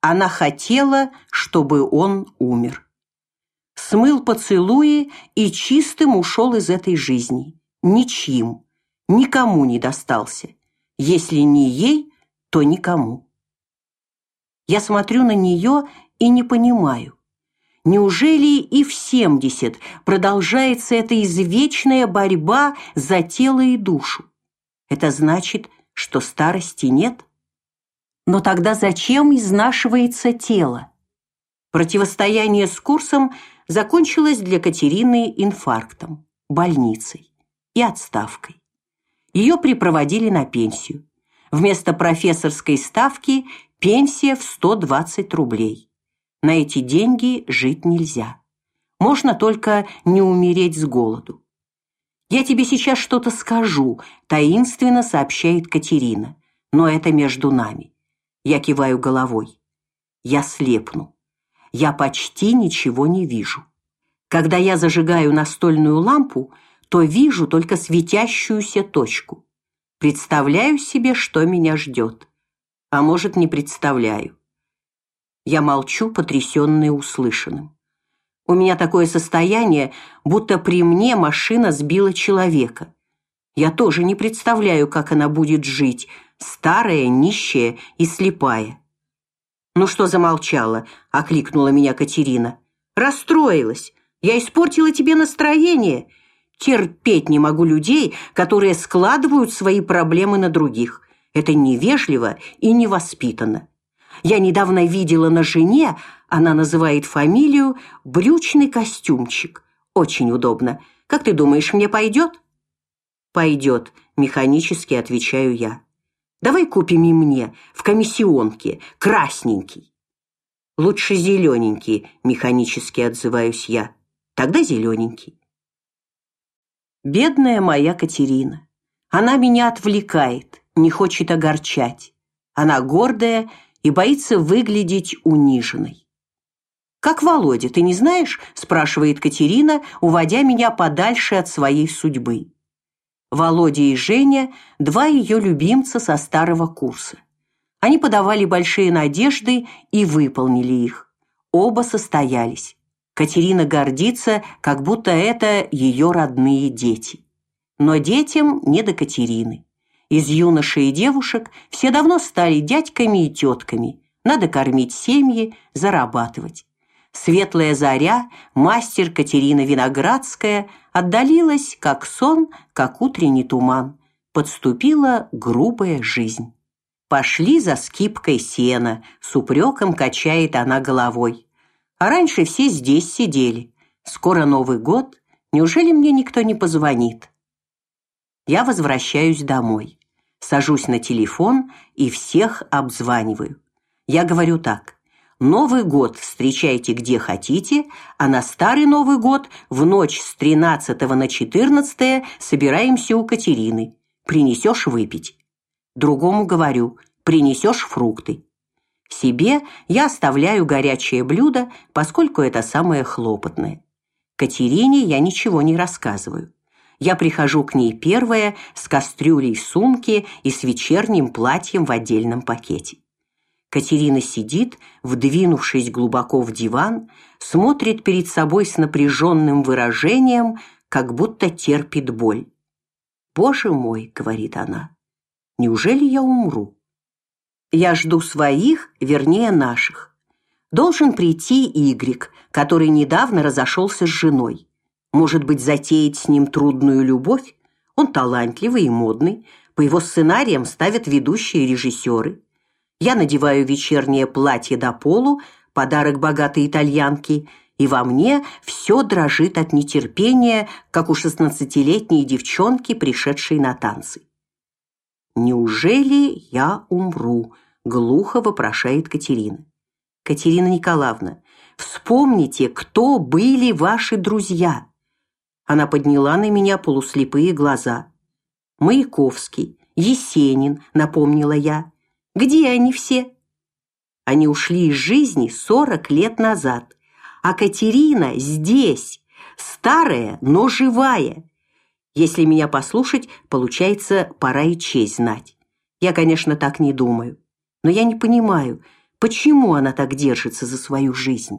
Она хотела, чтобы он умер. Смыл поцелуи и чистым ушел из этой жизни. Ничьим, никому не достался. Если не ей, то никому. Я смотрю на нее и не понимаю. Неужели и в 70 продолжается эта извечная борьба за тело и душу? Это значит, что старости нет? Но тогда зачем изнашивается тело? Противостояние с курсом закончилось для Катерины инфарктом, больницей и отставкой. Ее припроводили на пенсию. Вместо профессорской ставки пенсия в 120 рублей. На эти деньги жить нельзя. Можно только не умереть с голоду. Я тебе сейчас что-то скажу, таинственно сообщает Катерина. Но это между нами. Я киваю головой. Я слепну. Я почти ничего не вижу. Когда я зажигаю настольную лампу, то вижу только светящуюся точку. Представляю себе, что меня ждет. А может, не представляю. Я молчу, потрясённая услышанным. У меня такое состояние, будто при мне машина сбила человека. Я тоже не представляю, как она будет жить, старая, нищая и слепая. Ну что замолчала, окликнула меня Катерина. Расстроилась. Я испортила тебе настроение. Терпеть не могу людей, которые складывают свои проблемы на других. Это невежливо и невоспитанно. Я недавно видела на жене, она называет фамилию, брючный костюмчик. Очень удобно. Как ты думаешь, мне пойдет? Пойдет, механически отвечаю я. Давай купим и мне в комиссионке, красненький. Лучше зелененький, механически отзываюсь я. Тогда зелененький. Бедная моя Катерина. Она меня отвлекает, не хочет огорчать. Она гордая и боится выглядеть униженной. Как Володя, ты не знаешь? спрашивает Катерина, уводя меня подальше от своей судьбы. Володя и Женя два ее любимца со старого курса. Они подавали большие надежды и выполнили их. Оба состоялись. Катерина гордится, как будто это ее родные дети. Но детям не до Катерины. Из юношей и девушек все давно стали дядьками и тетками. Надо кормить семьи, зарабатывать. Светлая заря, мастер Катерина Виноградская, отдалилась, как сон, как утренний туман. Подступила грубая жизнь. Пошли за скипкой сена, с упреком качает она головой. А раньше все здесь сидели. Скоро Новый год, неужели мне никто не позвонит? Я возвращаюсь домой сажусь на телефон и всех обзваниваю. Я говорю так: Новый год встречайте где хотите, а на старый Новый год в ночь с 13 на 14 собираемся у Катерины. Принесешь выпить. Другому говорю: принесешь фрукты. Себе я оставляю горячее блюдо, поскольку это самое хлопотное. Катерине я ничего не рассказываю. Я прихожу к ней первая с кастрюлей в сумке и с вечерним платьем в отдельном пакете. Катерина сидит, вдвинувшись глубоко в диван, смотрит перед собой с напряженным выражением, как будто терпит боль. "Боже мой", говорит она. "Неужели я умру?" Я жду своих, вернее, наших. Должен прийти Игрик, который недавно разошелся с женой. Может быть, затеять с ним трудную любовь? Он талантливый и модный, по его сценариям ставят ведущие режиссеры. Я надеваю вечернее платье до полу, подарок богатой итальянки, и во мне все дрожит от нетерпения, как у шестнадцатилетней девчонки, пришедшей на танцы. Неужели я умру? глухо вопрошает Катерина. Катерина Николаевна, вспомните, кто были ваши друзья. Она подняла на меня полуслепые глаза. Маяковский, Есенин, напомнила я. Где они все? Они ушли из жизни сорок лет назад, а Катерина здесь, старая, но живая. Если меня послушать, получается, пора и честь знать. Я, конечно, так не думаю, но я не понимаю, Почему она так держится за свою жизнь?